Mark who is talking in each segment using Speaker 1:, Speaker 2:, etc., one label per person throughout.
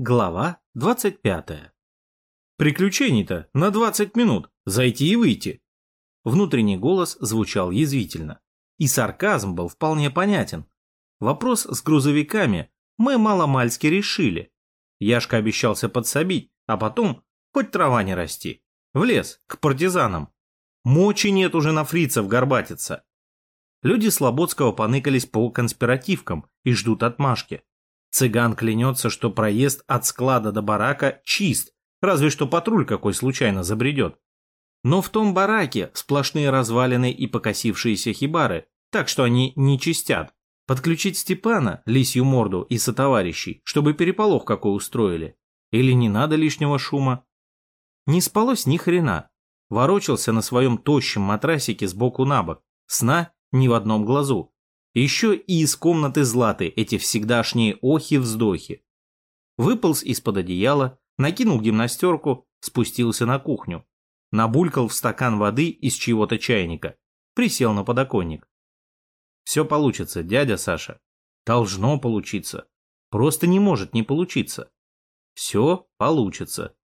Speaker 1: Глава 25. Приключений-то на 20 минут. Зайти и выйти. Внутренний голос звучал язвительно. И сарказм был вполне понятен. Вопрос с грузовиками мы маломальски решили. Яшка обещался подсобить, а потом хоть трава не расти. В лес, к партизанам. Мочи нет уже на фрицев горбатиться. Люди Слободского поныкались по конспиративкам и ждут отмашки. Цыган клянется, что проезд от склада до барака чист, разве что патруль какой случайно забредет. Но в том бараке сплошные развалины и покосившиеся хибары, так что они не чистят. Подключить Степана, лисью морду и сотоварищей, чтобы переполох какой устроили. Или не надо лишнего шума. Не спалось ни хрена. Ворочался на своем тощем матрасике сбоку на бок. Сна ни в одном глазу. Еще и из комнаты Златы эти всегдашние охи-вздохи. Выполз из-под одеяла, накинул гимнастерку, спустился на кухню. Набулькал в стакан воды из чьего-то чайника. Присел на подоконник. Все получится, дядя Саша. Должно получиться. Просто не может не получиться. Все получится.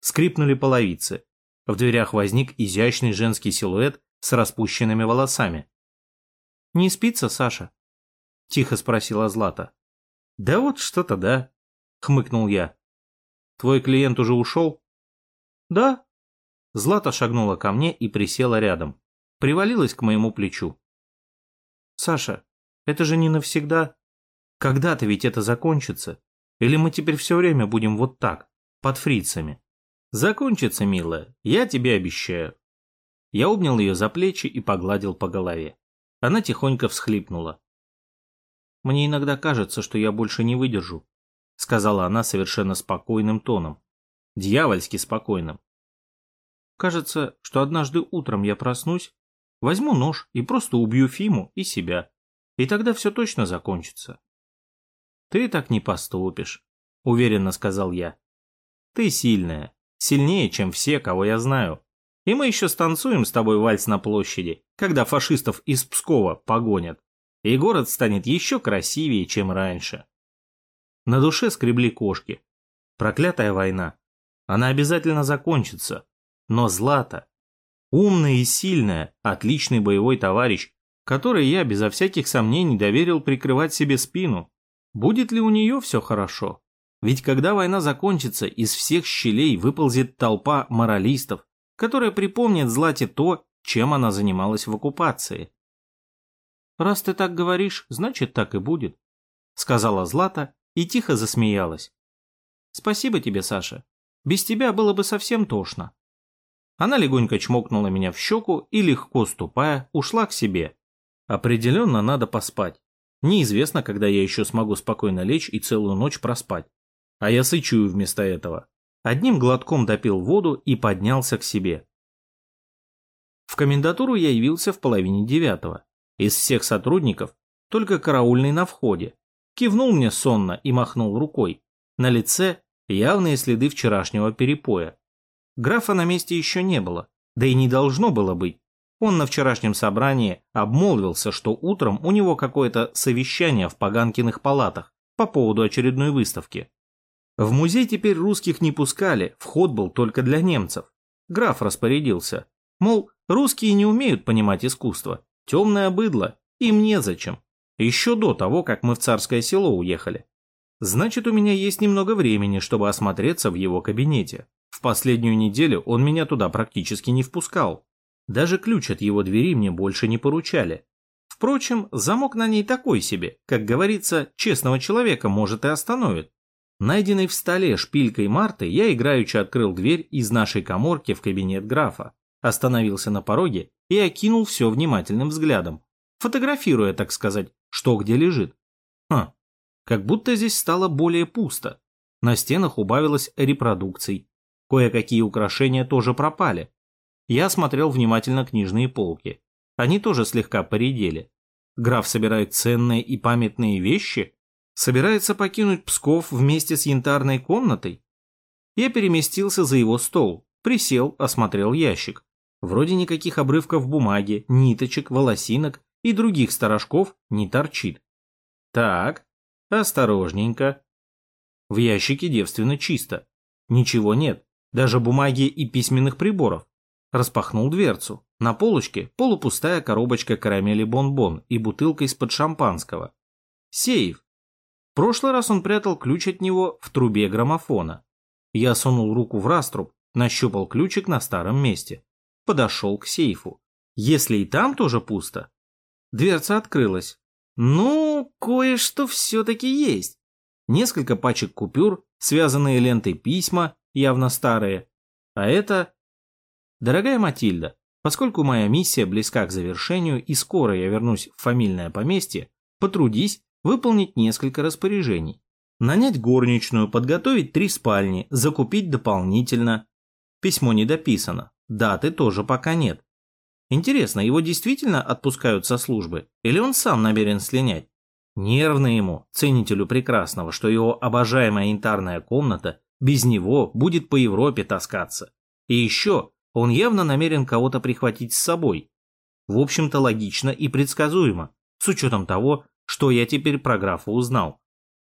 Speaker 1: Скрипнули половицы. В дверях возник изящный женский силуэт с распущенными волосами. «Не спится, Саша?» — тихо спросила Злата. «Да вот что-то да», — хмыкнул я. «Твой клиент уже ушел?» «Да». Злата шагнула ко мне и присела рядом. Привалилась к моему плечу. «Саша, это же не навсегда. Когда-то ведь это закончится. Или мы теперь все время будем вот так, под фрицами?» «Закончится, милая, я тебе обещаю». Я обнял ее за плечи и погладил по голове. Она тихонько всхлипнула. «Мне иногда кажется, что я больше не выдержу», — сказала она совершенно спокойным тоном. Дьявольски спокойным. «Кажется, что однажды утром я проснусь, возьму нож и просто убью Фиму и себя. И тогда все точно закончится». «Ты так не поступишь», — уверенно сказал я. «Ты сильная, сильнее, чем все, кого я знаю. И мы еще станцуем с тобой вальс на площади, когда фашистов из Пскова погонят. И город станет еще красивее, чем раньше. На душе скребли кошки. Проклятая война. Она обязательно закончится. Но Злата, умная и сильная, отличный боевой товарищ, который я безо всяких сомнений доверил прикрывать себе спину. Будет ли у нее все хорошо? Ведь когда война закончится, из всех щелей выползет толпа моралистов, которая припомнит Злате то, чем она занималась в оккупации. «Раз ты так говоришь, значит, так и будет», — сказала Злата и тихо засмеялась. «Спасибо тебе, Саша. Без тебя было бы совсем тошно». Она легонько чмокнула меня в щеку и, легко ступая, ушла к себе. Определенно надо поспать. Неизвестно, когда я еще смогу спокойно лечь и целую ночь проспать. А я сычую вместо этого. Одним глотком допил воду и поднялся к себе. В комендатуру я явился в половине девятого. Из всех сотрудников только караульный на входе. Кивнул мне сонно и махнул рукой. На лице явные следы вчерашнего перепоя. Графа на месте еще не было, да и не должно было быть. Он на вчерашнем собрании обмолвился, что утром у него какое-то совещание в Поганкиных палатах по поводу очередной выставки. В музей теперь русских не пускали, вход был только для немцев. Граф распорядился. Мол, русские не умеют понимать искусство. Темное быдло. Им незачем. Еще до того, как мы в царское село уехали. Значит, у меня есть немного времени, чтобы осмотреться в его кабинете. В последнюю неделю он меня туда практически не впускал. Даже ключ от его двери мне больше не поручали. Впрочем, замок на ней такой себе, как говорится, честного человека может и остановит. Найденной в столе шпилькой Марты, я играючи открыл дверь из нашей коморки в кабинет графа, остановился на пороге и окинул все внимательным взглядом, фотографируя, так сказать, что где лежит. Хм, как будто здесь стало более пусто. На стенах убавилось репродукций. Кое-какие украшения тоже пропали. Я смотрел внимательно книжные полки. Они тоже слегка поредели. Граф собирает ценные и памятные вещи? Собирается покинуть Псков вместе с янтарной комнатой? Я переместился за его стол, присел, осмотрел ящик. Вроде никаких обрывков бумаги, ниточек, волосинок и других сторожков не торчит. Так, осторожненько. В ящике девственно чисто. Ничего нет, даже бумаги и письменных приборов. Распахнул дверцу. На полочке полупустая коробочка карамели бон-бон и бутылка из-под шампанского. Сейф. Прошлый раз он прятал ключ от него в трубе граммофона. Я сунул руку в раструб, нащупал ключик на старом месте. Подошел к сейфу. Если и там тоже пусто. Дверца открылась. Ну, кое-что все-таки есть. Несколько пачек купюр, связанные лентой письма, явно старые. А это... Дорогая Матильда, поскольку моя миссия близка к завершению и скоро я вернусь в фамильное поместье, потрудись выполнить несколько распоряжений. Нанять горничную, подготовить три спальни, закупить дополнительно. Письмо не дописано, даты тоже пока нет. Интересно, его действительно отпускают со службы, или он сам намерен слинять? Нервно ему, ценителю прекрасного, что его обожаемая янтарная комната без него будет по Европе таскаться. И еще он явно намерен кого-то прихватить с собой. В общем-то логично и предсказуемо, с учетом того, что я теперь про графа узнал.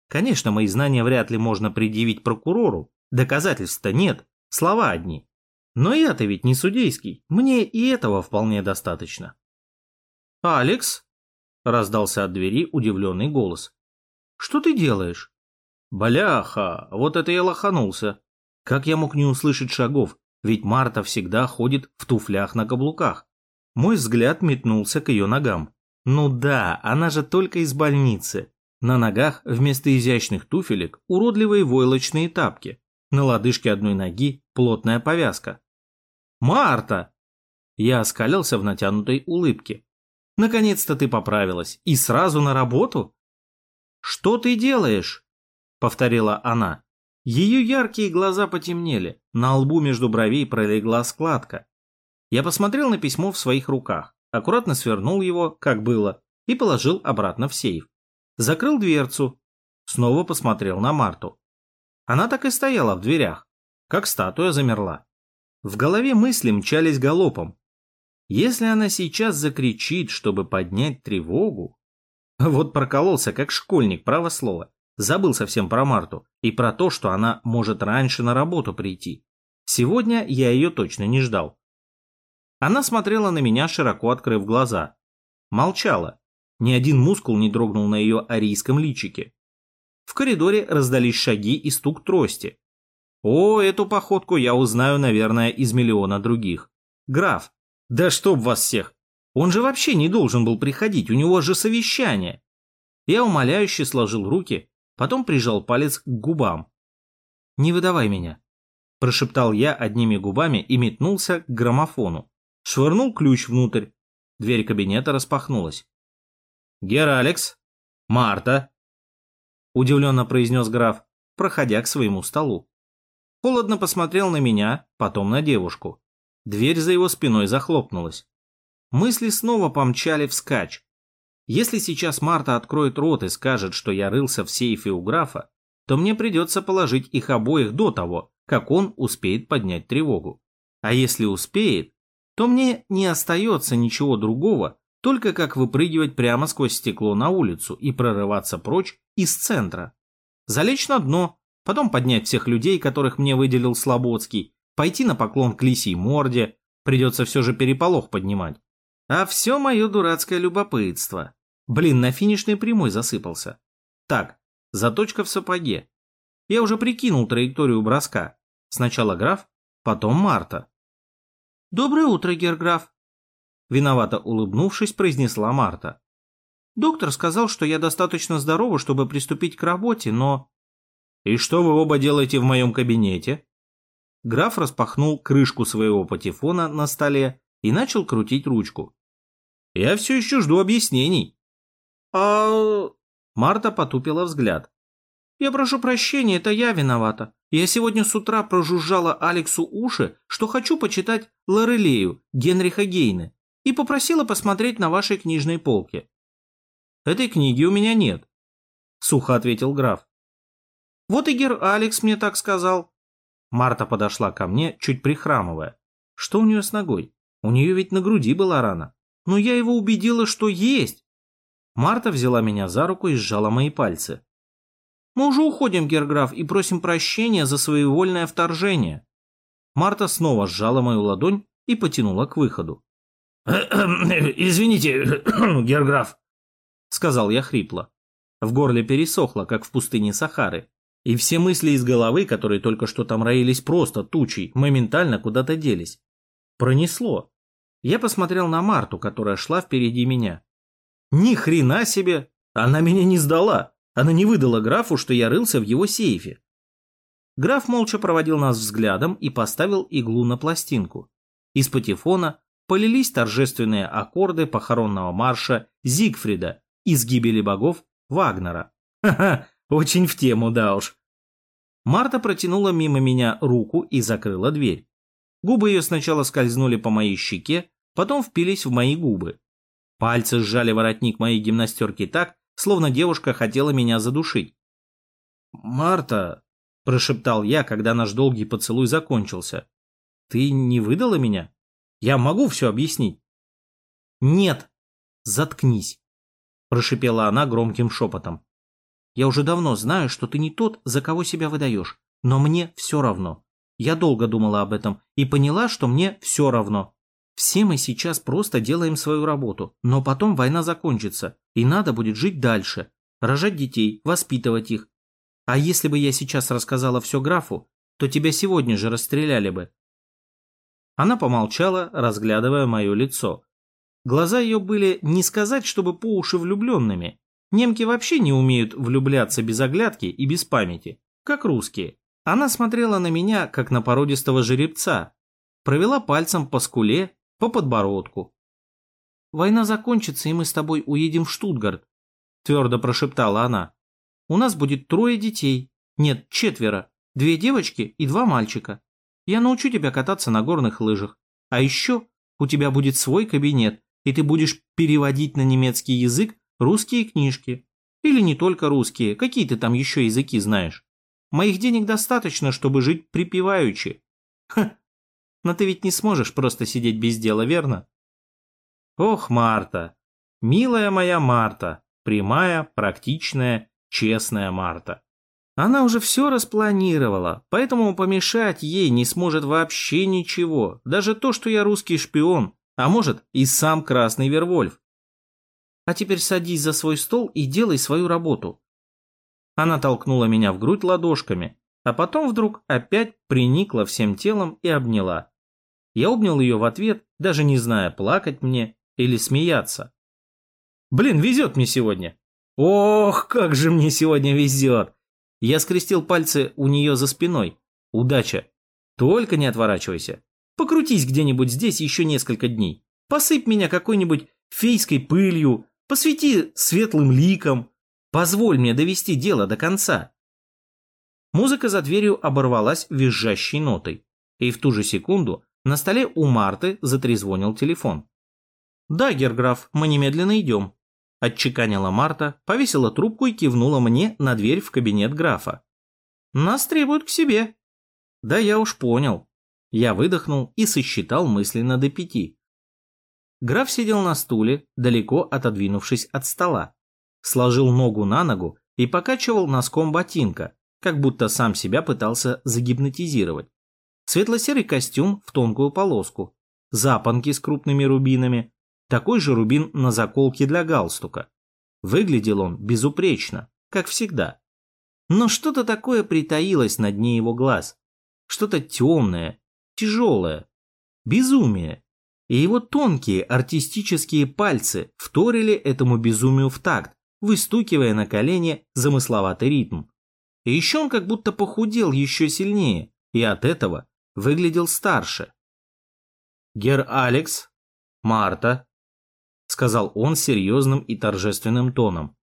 Speaker 1: Конечно, мои знания вряд ли можно предъявить прокурору, доказательств-то нет, слова одни. Но я-то ведь не судейский, мне и этого вполне достаточно. «Алекс?» — раздался от двери удивленный голос. «Что ты делаешь?» «Бляха, вот это я лоханулся. Как я мог не услышать шагов, ведь Марта всегда ходит в туфлях на каблуках. Мой взгляд метнулся к ее ногам. Ну да, она же только из больницы. На ногах вместо изящных туфелек уродливые войлочные тапки. На лодыжке одной ноги плотная повязка. «Марта!» Я оскалился в натянутой улыбке. «Наконец-то ты поправилась. И сразу на работу?» «Что ты делаешь?» — повторила она. Ее яркие глаза потемнели, на лбу между бровей пролегла складка. Я посмотрел на письмо в своих руках, аккуратно свернул его, как было, и положил обратно в сейф. Закрыл дверцу, снова посмотрел на Марту. Она так и стояла в дверях, как статуя замерла. В голове мысли мчались галопом. Если она сейчас закричит, чтобы поднять тревогу... Вот прокололся, как школьник, право слово. Забыл совсем про Марту и про то, что она может раньше на работу прийти. Сегодня я ее точно не ждал. Она смотрела на меня, широко открыв глаза. Молчала. Ни один мускул не дрогнул на ее арийском личике. В коридоре раздались шаги и стук трости. О, эту походку я узнаю, наверное, из миллиона других. Граф, да чтоб вас всех! Он же вообще не должен был приходить, у него же совещание. Я умоляюще сложил руки, потом прижал палец к губам. «Не выдавай меня», – прошептал я одними губами и метнулся к граммофону. Швырнул ключ внутрь. Дверь кабинета распахнулась. «Гер Алекс? Марта?» – удивленно произнес граф, проходя к своему столу. Холодно посмотрел на меня, потом на девушку. Дверь за его спиной захлопнулась. Мысли снова помчали вскачь. Если сейчас Марта откроет рот и скажет, что я рылся в сейфе у графа, то мне придется положить их обоих до того, как он успеет поднять тревогу. А если успеет, то мне не остается ничего другого, только как выпрыгивать прямо сквозь стекло на улицу и прорываться прочь из центра. Залечь на дно, потом поднять всех людей, которых мне выделил Слободский, пойти на поклон к лисьей морде, придется все же переполох поднимать. А все мое дурацкое любопытство. Блин, на финишной прямой засыпался. Так, заточка в сапоге. Я уже прикинул траекторию броска. Сначала граф, потом Марта. «Доброе утро, герграф!» Виновато улыбнувшись, произнесла Марта. «Доктор сказал, что я достаточно здорова, чтобы приступить к работе, но «И что вы оба делаете в моем кабинете?» Граф распахнул крышку своего патефона на столе и начал крутить ручку. «Я все еще жду объяснений». «А...» Марта потупила взгляд. «Я прошу прощения, это я виновата. Я сегодня с утра прожужжала Алексу уши, что хочу почитать Лорелею Генриха Гейне и попросила посмотреть на вашей книжной полке». «Этой книги у меня нет», — сухо ответил граф. Вот и гер Алекс мне так сказал. Марта подошла ко мне, чуть прихрамывая. Что у нее с ногой? У нее ведь на груди была рана. Но я его убедила, что есть. Марта взяла меня за руку и сжала мои пальцы. Мы уже уходим, Герграф, и просим прощения за своевольное вторжение. Марта снова сжала мою ладонь и потянула к выходу.
Speaker 2: «Извините, Герграф», —
Speaker 1: сказал я хрипло. В горле пересохло, как в пустыне Сахары. И все мысли из головы, которые только что там роились просто тучей, моментально куда-то делись. Пронесло. Я посмотрел на Марту, которая шла впереди меня. Ни хрена себе! Она меня не сдала. Она не выдала графу, что я рылся в его сейфе. Граф молча проводил нас взглядом и поставил иглу на пластинку. Из патефона полились торжественные аккорды похоронного марша Зигфрида из «Гибели богов» Вагнера. Ха-ха, очень в тему, да уж. Марта протянула мимо меня руку и закрыла дверь. Губы ее сначала скользнули по моей щеке, потом впились в мои губы. Пальцы сжали воротник моей гимнастерки так, словно девушка хотела меня задушить. «Марта», — прошептал я, когда наш долгий поцелуй закончился, — «ты не выдала меня? Я могу все объяснить». «Нет, заткнись», — прошипела она громким шепотом. «Я уже давно знаю, что ты не тот, за кого себя выдаешь, но мне все равно. Я долго думала об этом и поняла, что мне все равно. Все мы сейчас просто делаем свою работу, но потом война закончится, и надо будет жить дальше, рожать детей, воспитывать их. А если бы я сейчас рассказала все графу, то тебя сегодня же расстреляли бы». Она помолчала, разглядывая мое лицо. Глаза ее были не сказать, чтобы по уши влюбленными. Немки вообще не умеют влюбляться без оглядки и без памяти, как русские. Она смотрела на меня, как на породистого жеребца, провела пальцем по скуле, по подбородку. «Война закончится, и мы с тобой уедем в Штутгарт», – твердо прошептала она. «У нас будет трое детей. Нет, четверо. Две девочки и два мальчика. Я научу тебя кататься на горных лыжах. А еще у тебя будет свой кабинет, и ты будешь переводить на немецкий язык русские книжки. Или не только русские, какие ты там еще языки знаешь. Моих денег достаточно, чтобы жить припеваючи. Ха, но ты ведь не сможешь просто сидеть без дела, верно? Ох, Марта, милая моя Марта, прямая, практичная, честная Марта. Она уже все распланировала, поэтому помешать ей не сможет вообще ничего, даже то, что я русский шпион, а может и сам Красный Вервольф. А теперь садись за свой стол и делай свою работу. Она толкнула меня в грудь ладошками, а потом вдруг опять приникла всем телом и обняла. Я обнял ее в ответ, даже не зная, плакать мне или смеяться. Блин, везет мне сегодня. Ох, как же мне сегодня везет. Я скрестил пальцы у нее за спиной. Удача. Только не отворачивайся. Покрутись где-нибудь здесь еще несколько дней. Посыпь меня какой-нибудь фейской пылью, посвети светлым ликом. Позволь мне довести дело до конца. Музыка за дверью оборвалась визжащей нотой. И в ту же секунду на столе у Марты затрезвонил телефон. «Да, Герграф, мы немедленно идем», – отчеканила Марта, повесила трубку и кивнула мне на дверь в кабинет графа. «Нас требуют к себе». «Да я уж понял», я выдохнул и сосчитал мысленно до пяти. Граф сидел на стуле, далеко отодвинувшись от стола. Сложил ногу на ногу и покачивал носком ботинка, как будто сам себя пытался загипнотизировать. Светло-серый костюм в тонкую полоску, запонки с крупными рубинами, такой же рубин на заколке для галстука. Выглядел он безупречно, как всегда. Но что-то такое притаилось на дне его глаз. Что-то темное, тяжелое, безумие. И его тонкие артистические пальцы вторили этому безумию в такт, выстукивая на колени замысловатый ритм. И еще он как будто похудел еще сильнее, и от этого выглядел старше. «Гер Алекс, Марта», — сказал он серьезным и торжественным тоном.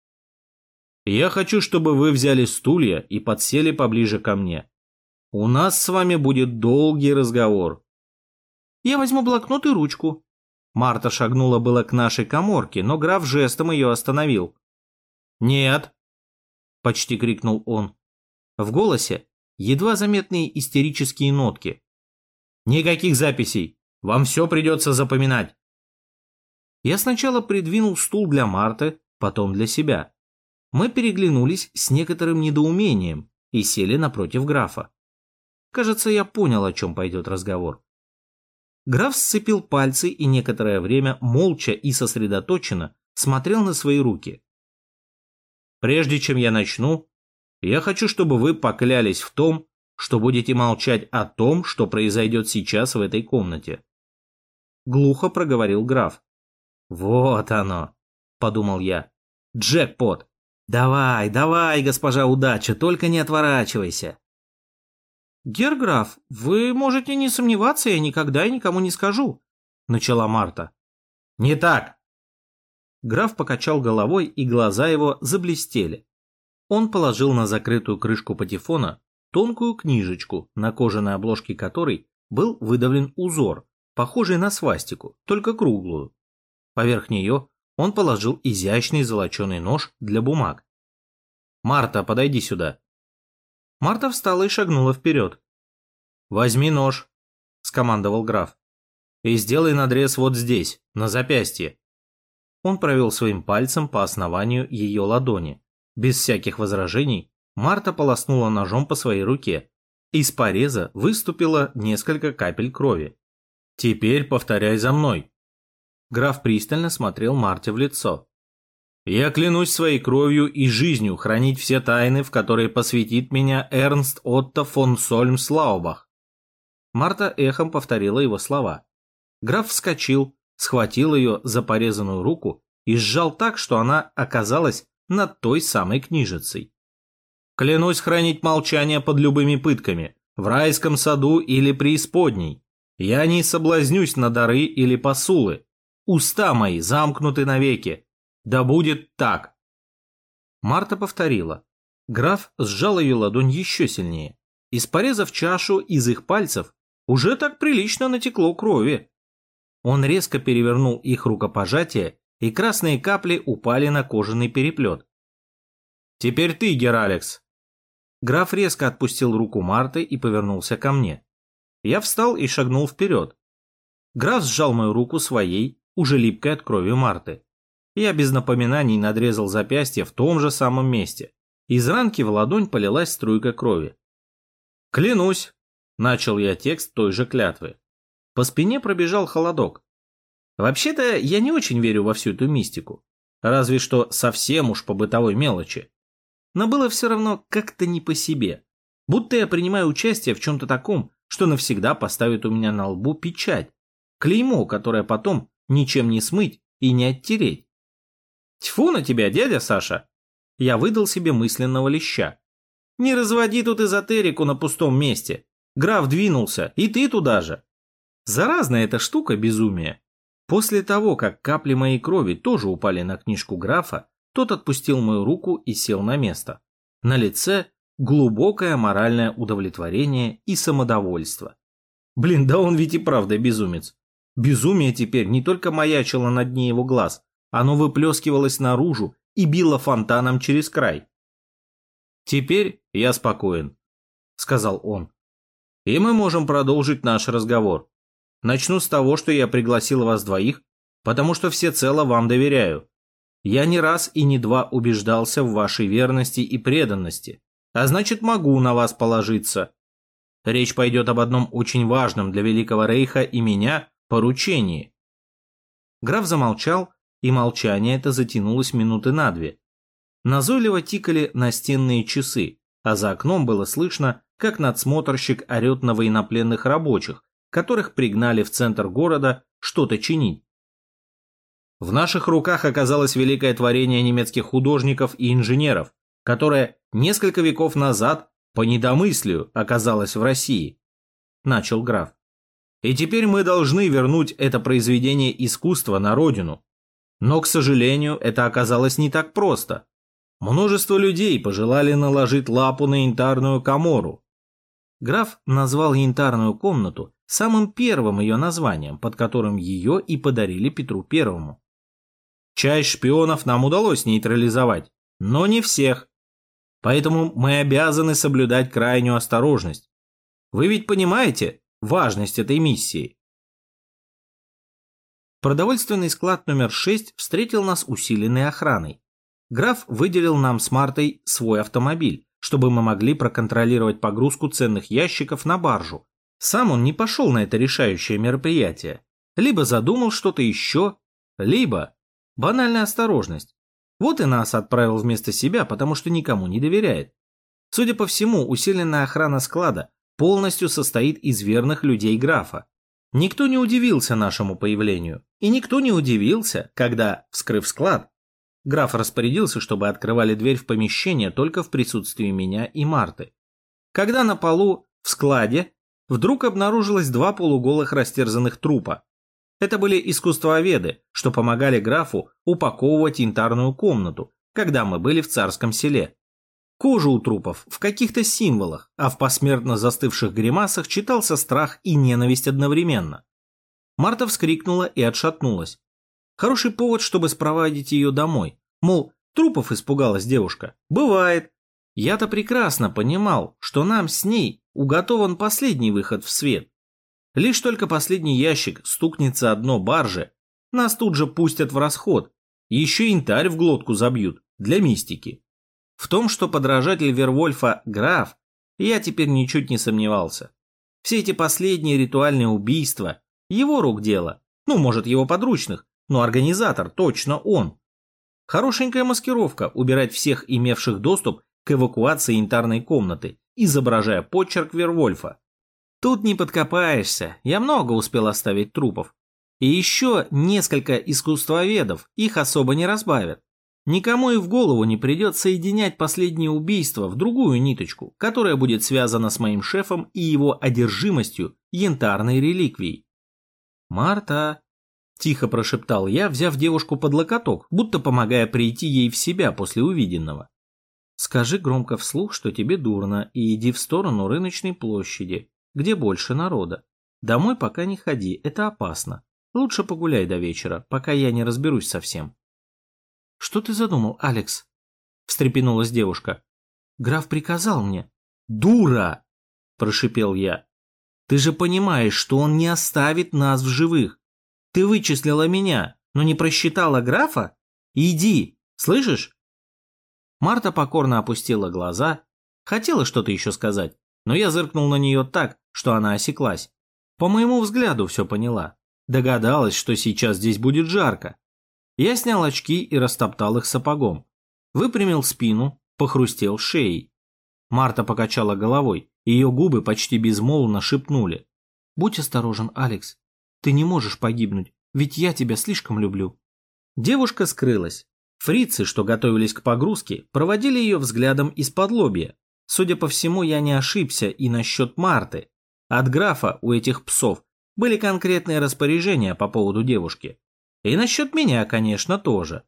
Speaker 1: «Я хочу, чтобы вы взяли стулья и подсели поближе ко мне. У нас с вами будет долгий разговор. Я возьму блокнот и ручку. Марта шагнула было к нашей коморке, но граф жестом ее остановил. Нет, почти крикнул он. В голосе едва заметные истерические нотки. Никаких записей. Вам все придется запоминать. Я сначала придвинул стул для Марты, потом для себя. Мы переглянулись с некоторым недоумением и сели напротив графа. Кажется, я понял, о чем пойдет разговор. Граф сцепил пальцы и некоторое время молча и сосредоточенно смотрел на свои руки. «Прежде чем я начну, я хочу, чтобы вы поклялись в том, что будете молчать о том, что произойдет сейчас в этой комнате. Глухо проговорил граф. Вот оно, подумал я. Джекпот. Давай, давай, госпожа удача, только не отворачивайся. Герграф, вы можете не сомневаться, я никогда и никому не скажу, начала Марта. Не так. Граф покачал головой, и глаза его заблестели. Он положил на закрытую крышку патефона тонкую книжечку, на кожаной обложке которой был выдавлен узор, похожий на свастику, только круглую. Поверх нее он положил изящный золоченый нож для бумаг. «Марта, подойди сюда». Марта встала и шагнула вперед. «Возьми нож», — скомандовал граф. «И сделай надрез вот здесь, на запястье». Он провел своим пальцем по основанию ее ладони. Без всяких возражений Марта полоснула ножом по своей руке. Из пореза выступило несколько капель крови. «Теперь повторяй за мной». Граф пристально смотрел Марте в лицо. «Я клянусь своей кровью и жизнью хранить все тайны, в которые посвятит меня Эрнст Отто фон Сольм-Слаубах». Марта эхом повторила его слова. Граф вскочил, схватил ее за порезанную руку и сжал так, что она оказалась над той самой книжицей. Клянусь хранить молчание под любыми пытками, в райском саду или преисподней. Я не соблазнюсь на дары или посулы. Уста мои замкнуты навеки. Да будет так. Марта повторила. Граф сжал ее ладонь еще сильнее. Из порезав чашу из их пальцев уже так прилично натекло крови. Он резко перевернул их рукопожатие, и красные капли упали на кожаный переплет. «Теперь ты, Гералекс», Граф резко отпустил руку Марты и повернулся ко мне. Я встал и шагнул вперед. Граф сжал мою руку своей, уже липкой от крови Марты. Я без напоминаний надрезал запястье в том же самом месте. Из ранки в ладонь полилась струйка крови. «Клянусь!» – начал я текст той же клятвы. По спине пробежал холодок. Вообще-то я не очень верю во всю эту мистику. Разве что совсем уж по бытовой мелочи но было все равно как-то не по себе. Будто я принимаю участие в чем-то таком, что навсегда поставит у меня на лбу печать, клеймо, которое потом ничем не смыть и не оттереть. Тьфу на тебя, дядя Саша! Я выдал себе мысленного леща. Не разводи тут эзотерику на пустом месте. Граф двинулся, и ты туда же. Заразная эта штука безумия. После того, как капли моей крови тоже упали на книжку графа, тот отпустил мою руку и сел на место. На лице глубокое моральное удовлетворение и самодовольство. Блин, да он ведь и правда безумец. Безумие теперь не только маячило на дне его глаз, оно выплескивалось наружу и било фонтаном через край. «Теперь я спокоен», — сказал он. «И мы можем продолжить наш разговор. Начну с того, что я пригласил вас двоих, потому что всецело вам доверяю. Я не раз и не два убеждался в вашей верности и преданности, а значит могу на вас положиться. Речь пойдет об одном очень важном для Великого Рейха и меня поручении. Граф замолчал, и молчание это затянулось минуты на две. Назойливо тикали настенные часы, а за окном было слышно, как надсмотрщик орет на военнопленных рабочих, которых пригнали в центр города что-то чинить. В наших руках оказалось великое творение немецких художников и инженеров, которое несколько веков назад по недомыслию оказалось в России, начал граф. И теперь мы должны вернуть это произведение искусства на родину. Но, к сожалению, это оказалось не так просто. Множество людей пожелали наложить лапу на янтарную комору. Граф назвал янтарную комнату самым первым ее названием, под которым ее и подарили Петру Первому. Часть шпионов нам удалось нейтрализовать, но не всех. Поэтому мы обязаны соблюдать крайнюю осторожность. Вы ведь понимаете важность этой миссии? Продовольственный склад номер 6 встретил нас усиленной охраной. граф выделил нам с Мартой свой автомобиль, чтобы мы могли проконтролировать погрузку ценных ящиков на баржу. Сам он не пошел на это решающее мероприятие. Либо задумал что-то еще, либо банальная осторожность. Вот и нас отправил вместо себя, потому что никому не доверяет. Судя по всему, усиленная охрана склада полностью состоит из верных людей графа. Никто не удивился нашему появлению, и никто не удивился, когда, вскрыв склад, граф распорядился, чтобы открывали дверь в помещение только в присутствии меня и Марты. Когда на полу, в складе, вдруг обнаружилось два полуголых растерзанных трупа. Это были искусствоведы, что помогали графу упаковывать янтарную комнату, когда мы были в царском селе. Кожа у трупов в каких-то символах, а в посмертно застывших гримасах читался страх и ненависть одновременно. Марта вскрикнула и отшатнулась. Хороший повод, чтобы спровадить ее домой. Мол, трупов испугалась девушка. Бывает. Я-то прекрасно понимал, что нам с ней уготован последний выход в свет. Лишь только последний ящик стукнется одно барже, нас тут же пустят в расход. Еще янтарь в глотку забьют, для мистики. В том, что подражатель Вервольфа – граф, я теперь ничуть не сомневался. Все эти последние ритуальные убийства – его рук дело. Ну, может, его подручных, но организатор точно он. Хорошенькая маскировка – убирать всех имевших доступ к эвакуации янтарной комнаты, изображая почерк Вервольфа. Тут не подкопаешься, я много успел оставить трупов. И еще несколько искусствоведов, их особо не разбавят. Никому и в голову не придет соединять последнее убийство в другую ниточку, которая будет связана с моим шефом и его одержимостью янтарной реликвией. «Марта!» – тихо прошептал я, взяв девушку под локоток, будто помогая прийти ей в себя после увиденного. «Скажи громко вслух, что тебе дурно, и иди в сторону рыночной площади, где больше народа. Домой пока не ходи, это опасно. Лучше погуляй до вечера, пока я не разберусь совсем». «Что ты задумал, Алекс?» – встрепенулась девушка. «Граф приказал мне». «Дура!» – прошипел я. «Ты же понимаешь, что он не оставит нас в живых. Ты вычислила меня, но не просчитала графа? Иди, слышишь?» Марта покорно опустила глаза, хотела что-то еще сказать, но я зыркнул на нее так, что она осеклась. По моему взгляду все поняла. Догадалась, что сейчас здесь будет жарко. Я снял очки и растоптал их сапогом. Выпрямил спину, похрустел шеей. Марта покачала головой, ее губы почти безмолвно шепнули. «Будь осторожен, Алекс. Ты не можешь погибнуть, ведь я тебя слишком люблю». Девушка скрылась. Фрицы, что готовились к погрузке, проводили ее взглядом из-под лобья. Судя по всему, я не ошибся и насчет Марты. От графа у этих псов были конкретные распоряжения по поводу девушки. И насчет меня, конечно, тоже.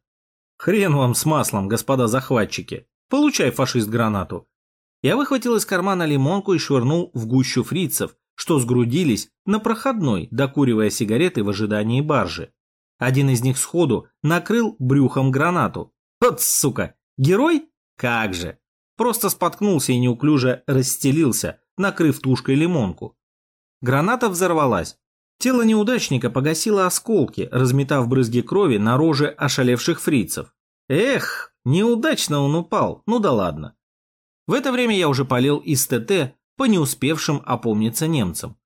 Speaker 1: Хрен вам с маслом, господа захватчики. Получай, фашист, гранату. Я выхватил из кармана лимонку и швырнул в гущу фрицев, что сгрудились на проходной, докуривая сигареты в ожидании баржи. Один из них сходу накрыл брюхом гранату. Вот сука, герой? Как же. Просто споткнулся и неуклюже расстелился, накрыв тушкой лимонку. Граната взорвалась, Тело неудачника погасило осколки, разметав брызги крови на роже ошалевших фрицев. Эх, неудачно он упал, ну да ладно. В это время я уже полил из ТТ по не успевшим опомниться немцам.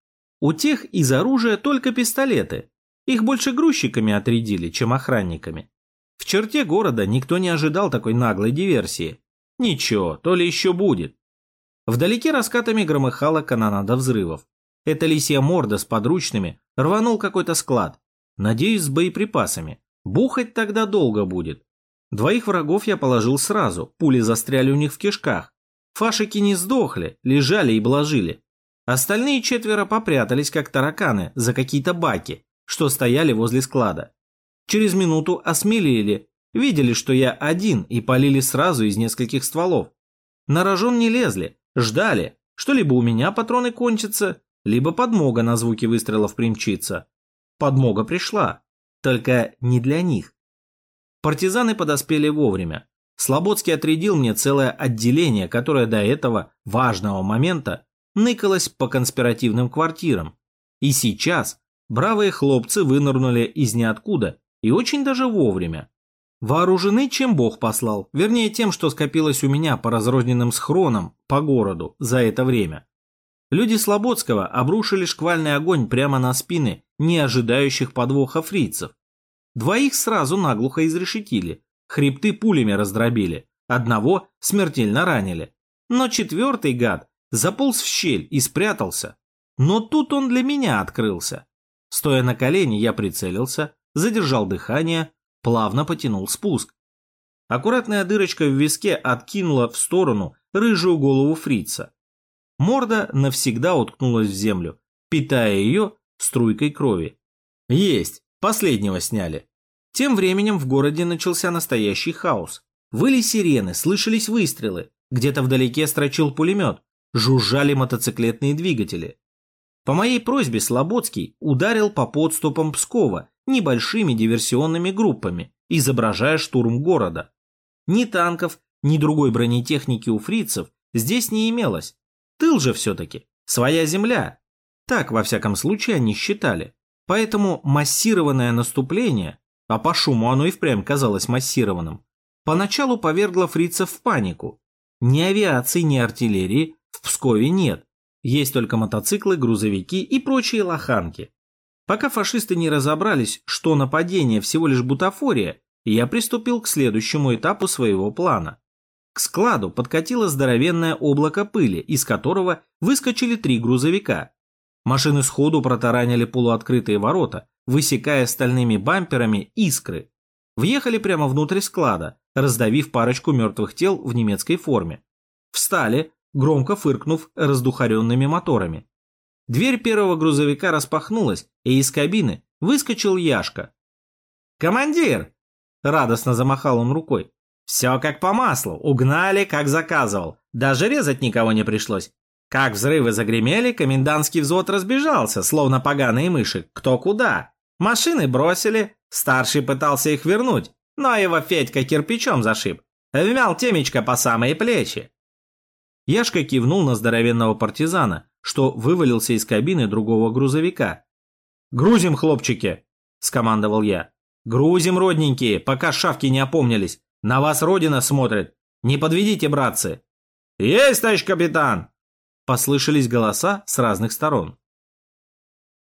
Speaker 1: У тех из оружия только пистолеты. Их больше грузчиками отрядили, чем охранниками. В черте города никто не ожидал такой наглой диверсии. Ничего, то ли еще будет. Вдалеке раскатами громыхала канонада взрывов. Эта лисья морда с подручными рванул какой-то склад. Надеюсь, с боеприпасами. Бухать тогда долго будет. Двоих врагов я положил сразу, пули застряли у них в кишках. Фашики не сдохли, лежали и блажили. Остальные четверо попрятались, как тараканы, за какие-то баки, что стояли возле склада. Через минуту осмелели, видели, что я один, и полили сразу из нескольких стволов. На рожон не лезли, ждали, что либо у меня патроны кончатся, либо подмога на звуки выстрелов примчится. Подмога пришла, только не для них. Партизаны подоспели вовремя. Слободский отрядил мне целое отделение, которое до этого важного момента ныкалось по конспиративным квартирам. И сейчас бравые хлопцы вынырнули из ниоткуда и очень даже вовремя. Вооружены, чем Бог послал, вернее тем, что скопилось у меня по разрозненным схронам по городу за это время. Люди Слободского обрушили шквальный огонь прямо на спины не ожидающих подвоха фрицев. Двоих сразу наглухо изрешетили, хребты пулями раздробили, одного смертельно ранили. Но четвертый гад заполз в щель и спрятался. Но тут он для меня открылся. Стоя на колени, я прицелился, задержал дыхание, плавно потянул спуск. Аккуратная дырочка в виске откинула в сторону рыжую голову фрица. Морда навсегда уткнулась в землю, питая ее струйкой крови. Есть, последнего сняли. Тем временем в городе начался настоящий хаос. Выли сирены, слышались выстрелы. Где-то вдалеке строчил пулемет, жужжали мотоциклетные двигатели. По моей просьбе Слободский ударил по подступам Пскова небольшими диверсионными группами, изображая штурм города. Ни танков, ни другой бронетехники у фрицев здесь не имелось. Тыл же все-таки, своя земля. Так, во всяком случае, они считали. Поэтому массированное наступление, а по шуму оно и впрямь казалось массированным, поначалу повергло фрицев в панику. Ни авиации, ни артиллерии в Пскове нет. Есть только мотоциклы, грузовики и прочие лоханки. Пока фашисты не разобрались, что нападение всего лишь бутафория, я приступил к следующему этапу своего плана. К складу подкатило здоровенное облако пыли, из которого выскочили три грузовика. Машины сходу протаранили полуоткрытые ворота, высекая стальными бамперами искры. Въехали прямо внутрь склада, раздавив парочку мертвых тел в немецкой форме. Встали, громко фыркнув раздухаренными моторами. Дверь первого грузовика распахнулась, и из кабины выскочил Яшка. «Командир!» – радостно замахал он рукой. «Все как по маслу, угнали, как заказывал. Даже резать никого не пришлось. Как взрывы загремели, комендантский взвод разбежался, словно поганые мыши, кто куда. Машины бросили, старший пытался их вернуть, но его Федька кирпичом зашиб. Вмял темечко по самые плечи. Яшка кивнул на здоровенного партизана, что вывалился из кабины другого грузовика. «Грузим, хлопчики!» – скомандовал я. «Грузим, родненькие, пока шавки не опомнились. На вас родина смотрит. Не подведите, братцы!» «Есть, товарищ капитан!» – послышались голоса с разных сторон.